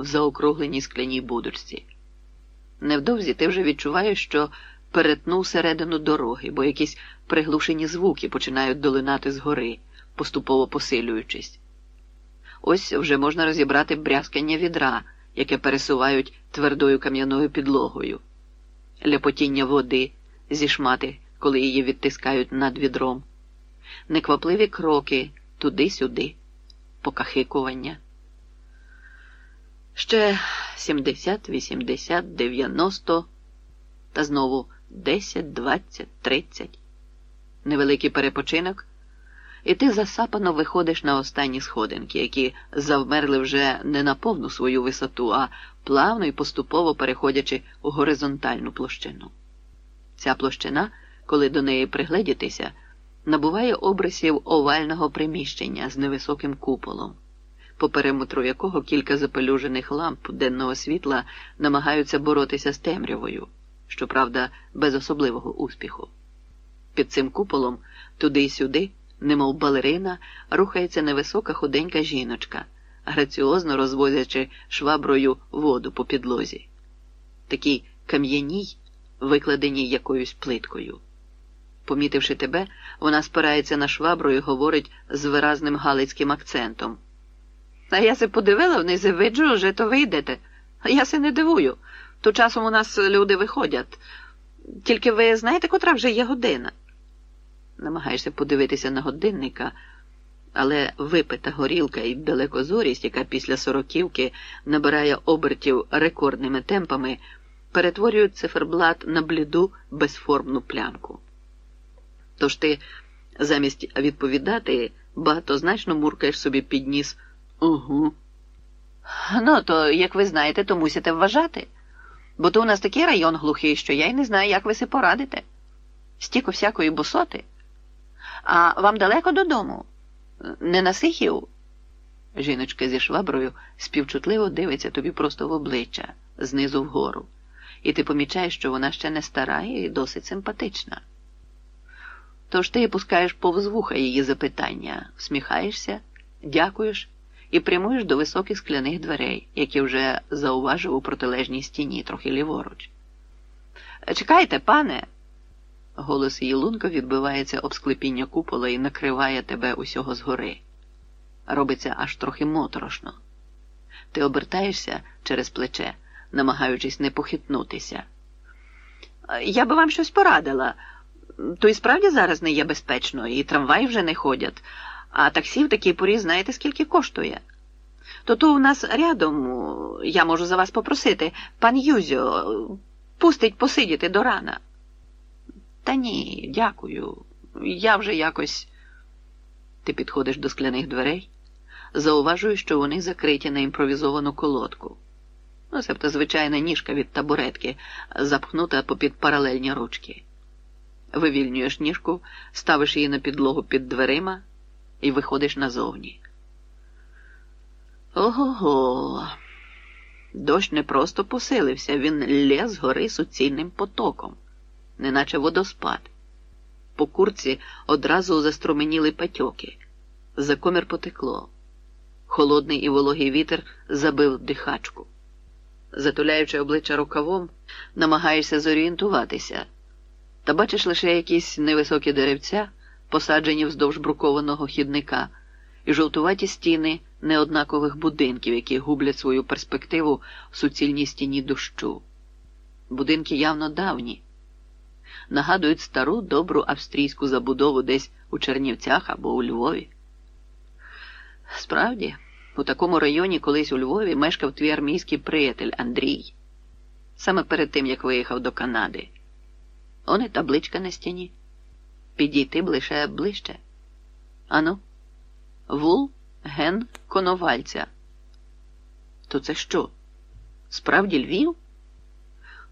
в заокругленій скляній будочці. Невдовзі ти вже відчуваєш, що перетнув середину дороги, бо якісь приглушені звуки починають долинати згори, поступово посилюючись. Ось вже можна розібрати брязкання відра, яке пересувають твердою кам'яною підлогою, ляпотіння води зі шмати, коли її відтискають над відром, неквапливі кроки туди-сюди, покахикування. Ще 70, 80, 90 та знову 10, 20, 30. Невеликий перепочинок, і ти засапано виходиш на останні сходинки, які завмерли вже не на повну свою висоту, а плавно і поступово переходячи у горизонтальну площину. Ця площина, коли до неї пригледітися, набуває обрисів овального приміщення з невисоким куполом, по периметру якого кілька запелюжених ламп денного світла намагаються боротися з темрявою, щоправда, без особливого успіху. Під цим куполом туди й сюди, немов балерина, рухається невисока худенька жіночка, граціозно розвозячи шваброю воду по підлозі. Такій кам'яній, викладеній якоюсь плиткою. Помітивши тебе, вона спирається на швабру і говорить з виразним галицьким акцентом. А я се подивила вниз і виджу, що то ви йдете. А я се не дивую. То часом у нас люди виходять. Тільки ви знаєте, котра вже є година? Намагаєшся подивитися на годинника, але випита горілка і далекозорість, яка після сороківки набирає обертів рекордними темпами, перетворюють циферблат на бліду безформну плямку. Тож ти замість відповідати багатозначно муркаєш собі під ніс угу. Ну, то, як ви знаєте, то мусите вважати. Бо то у нас такий район глухий, що я й не знаю, як ви си порадите. Стільки всякої босоти. А вам далеко додому? Не на сихів? Жіночка зі шваброю співчутливо дивиться тобі просто в обличчя, знизу вгору, і ти помічаєш, що вона ще не стара і досить симпатична. Тож ти пускаєш повз вуха її запитання, всміхаєшся, дякуєш і прямуєш до високих скляних дверей, які вже зауважив у протилежній стіні, трохи ліворуч. Чекайте, пане. Голос її лунка відбивається об склепіння купола і накриває тебе усього згори. Робиться аж трохи моторошно. Ти обертаєшся через плече, намагаючись не похитнутися. Я би вам щось порадила. То і справді зараз не є безпечно, і трамваї вже не ходять, а таксі в такій порі знаєте, скільки коштує. То то у нас рядом, я можу за вас попросити, пан Юзьо, пустить посидіти до рана. Та ні, дякую. Я вже якось. Ти підходиш до скляних дверей, зауважуєш, що вони закриті на імпровізовану колодку. Ну, себто звичайна ніжка від табуретки, запхнута попід паралельні ручки. Вивільнюєш ніжку, ставиш її на підлогу під дверима і виходиш назовні. Ого. го Дощ не просто посилився, він лє гори суцільним потоком, неначе водоспад. По курці одразу заструменіли патьоки, за комір потекло. Холодний і вологий вітер забив дихачку. Затуляючи обличчя рукавом, намагаєшся зорієнтуватися, та бачиш лише якісь невисокі деревця, посаджені вздовж брукованого хідника, і жовтуваті стіни неоднакових будинків, які гублять свою перспективу в суцільній стіні дощу. Будинки явно давні, нагадують стару добру австрійську забудову десь у Чернівцях або у Львові. Справді, у такому районі колись у Львові мешкав твій армійський приятель Андрій, саме перед тим як виїхав до Канади. Он і табличка на стіні. Підійти б лише ближче. Ану, вул ген коновальця. То це що? Справді Львів?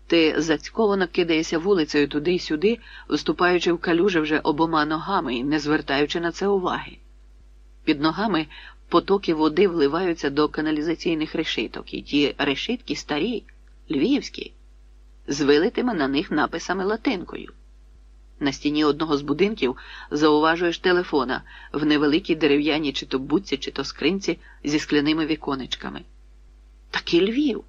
Ти зацьковано кидаєшся вулицею туди й сюди, виступаючи в калюжі вже обома ногами і не звертаючи на це уваги. Під ногами потоки води вливаються до каналізаційних решиток, і ті решитки старі, львівські, з вилитими на них написами латинкою. На стіні одного з будинків зауважуєш телефона в невеликій дерев'яній чи то будці, чи то скринці зі скляними віконечками. Так Львів.